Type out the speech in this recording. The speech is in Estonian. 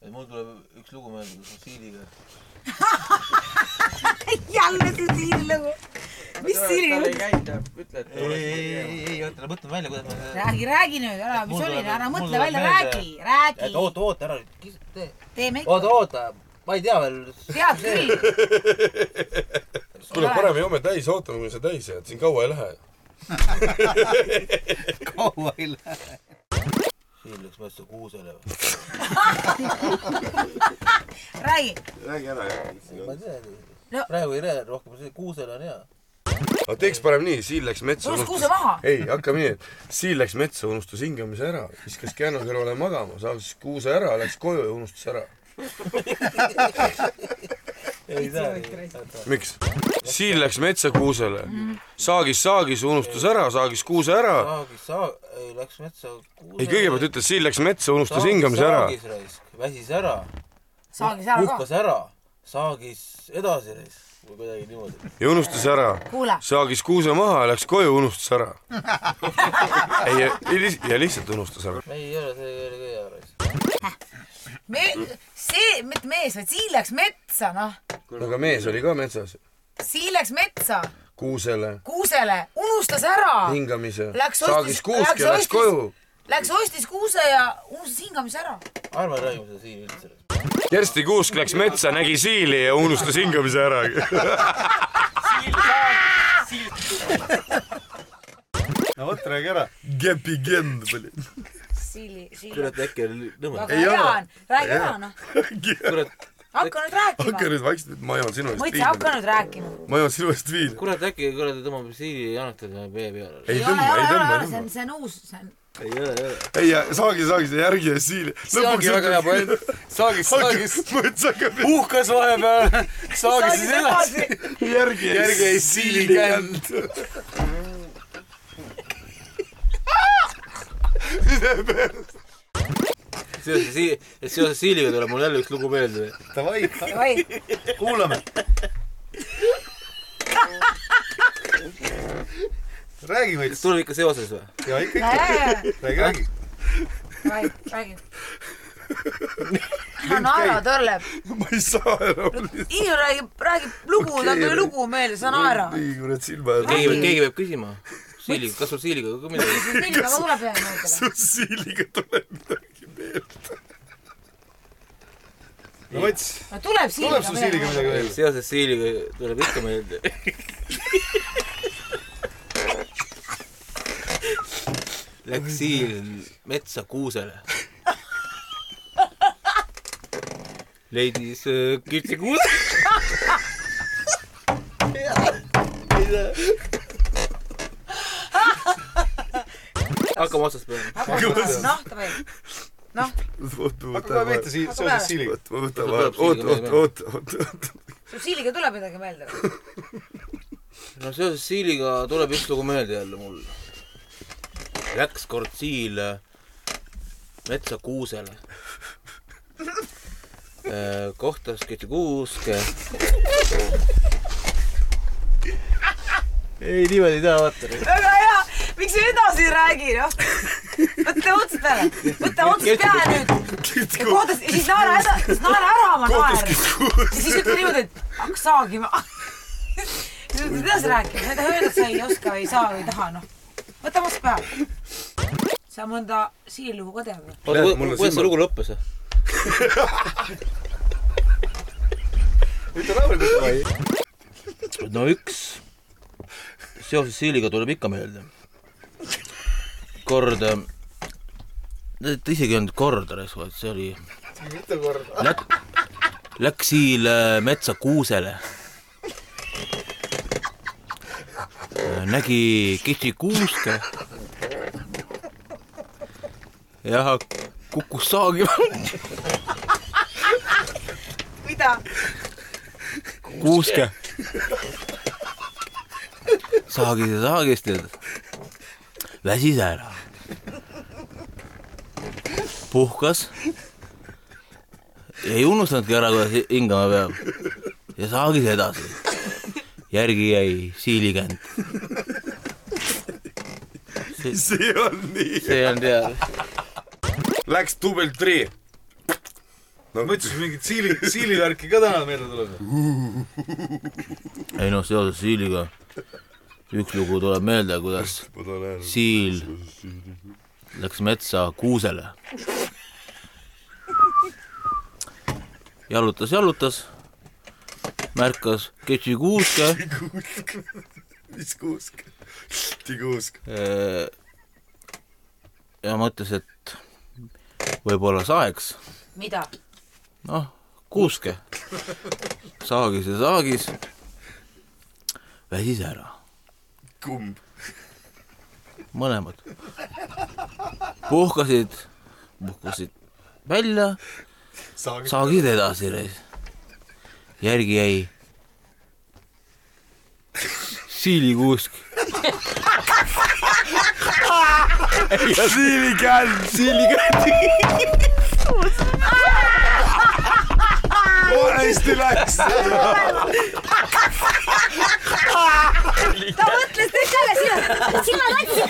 et mul tuleb üks lugu meelde, kus on Siiliga. jälle see siililugu. mis ei siililugu? käinud, ütle, et ei, ei, ei, ei, oota, mõtleme välja, kuidas me. räägi, räägi nüüd, ära, mis oli, ära mõtle välja, räägi, räägi oota, oota, ära tee. teeme ikka. oota, oota, ma ei tea veel. tead küll. kuule, parem joome täis, ootame, kuni see täis jääb, siin kaua ei lähe. kaua ei lähe. Siil läks metsa kuusele või? räägi. räägi ära, ma ei tea No.. praegu ei räägi rohkem, see kuusele on hea. aga teeks parem nii, Siil läks metsa, Unustas kuuse maha. ei, hakkame nii, et Siil läks metsa, unustas hingamise ära, viskas kännu kõrvale magama, saagas kuuse ära, läks koju ja unustas ära. ei saa. miks? Siil läks metsa kuusele, saagis, saagis, unustas ära, saagis kuuse ära. saagis, saa-, ei läks metsa. ei, kõigepealt ütles, Siil läks metsa, unustas hingamise ära. saagis raisk, väsis ära, saagis ära ka. puhkas ära, saagis edasi raisk või kuidagi niimoodi. ja unustas ära. kuule, saagis kuuse maha, läks koju, unustas ära. ei, ja lihtsalt unustas ära. ei ole, see ei ole hea raisk. me, see, mitte mees, vaid Siil läks metsa, noh. aga mees oli ka metsas. Siil läks metsa, kuusele, kuusele, unustas ära. hingamise, Läks saagis ostis- kuuske, läks ostis- koju. Läks ostis kuuse ja unustas hingamise ära. arva, räägime seda siin üldse. Kersti Kuusk läks metsa, nägi siili ja unustas hingamise ära. no vot, räägi ära. Gepi gend, blin. Siili, Siil. kurat, äkki oli nõme. hea ole. on, räägi ära noh. kurat, hakka nüüd hakka rääkima. nüüd vaikselt, ma joon sinu eest mõtle, hakka viina. nüüd rääkima. ma joon sinu eest viina. kurat, äkki kuradi tõmbab siili anekdoodi vee peale. ei tõmba, ei tõmba, ei ei ole, see on, tõmba. see on uus, see on. Ei ole, ei ole. ei, ja saagi, saagi seda järgi ja siili. see ongi väga hea point. saagis, saagis, puhkas vahepeal, saagis siis edasi. järgi järgi jäi siili känd. seoses sii-, seoses siiliga tuleb mul jälle üks lugu meelde. Davai, kuulame. Räägi veits. tuleb ikka seoses või? ja ikka, ikka. räägi, räägi. räägi, räägi. naera tõrleb. ma ei saa enam. inimene räägib, räägib lugu, tal tuli lugu meelde, sa naera. nii kurat silma keegi, keegi peab küsima. siiliga, kas sul siiliga ka midagi? milline aga tuleb ühe meelde? su siiliga tuleb midagi meelde. no võts, no tuleb sul siiliga midagi veel? seoses siiliga tuleb ikka meelde. Läks siil metsa kuusele. leidis äh, kirtsikuuse. hakkame otsast peale. noh, davai. noh, hakka kohe pihta sii-, seoses siiliga. oot, ma võtan, Tuleb oot, siiliga oot, meelde. oot, oot, oot. sul siiliga tuleb midagi meelde või? no seoses siiliga tuleb üks lugu meelde jälle mul. Läks kord siil äh, metsa kuusele. kohtas kirtsikuuske. ei, niimoodi ei taha vaata. väga hea, miks sa edasi ei räägi, noh? võta otsast peale, võta otsast peale nüüd. kohtas, siis naera edasi, siis naera ära oma naer. ja siis ütle niimoodi, et hakka saagima. siis edasi rääkima, öelda, et sa ei oska või ei saa või ei taha, noh. Võta otsast peale. sa mõnda siililugu ka tead või? kuidas see lugu lõppes? ütle rahulikult, davai. no üks seoses siiliga tuleb ikka meelde. kord, ta isegi ei olnud kord, vaid see oli, mitu korda. läk-, läks siil metsa kuusele. Nägi kitsikuuske. ja kukkus saagima. mida? kuuske. saagis ja saagis tead. väsis ära. puhkas. ei unustanudki ära, kuidas hingama peab. ja saagis edasi. Järgi jäi siilikänd. see on nii. see on teada. Läks dubel tri. ma mõtlesin mingit siili, siilivärki ka täna meelde tuleb. ei noh, seoses siiliga üks lugu tuleb meelde, kuidas siil läks metsa kuusele. jalutas, jalutas, märkas ketšikuuske mis kuusk? tikuusk. eh, ja mõtles, et võib-olla saeks, mida? noh, kuuske. saagis ja saagis, väsis ära, kumb? mõlemad. puhkasid, puhkasid välja, saagid edasi järgi jäi siilikuusk siilikänn. siilikänn. valesti läks. ta mõtles kõik selle sinu, sina läksid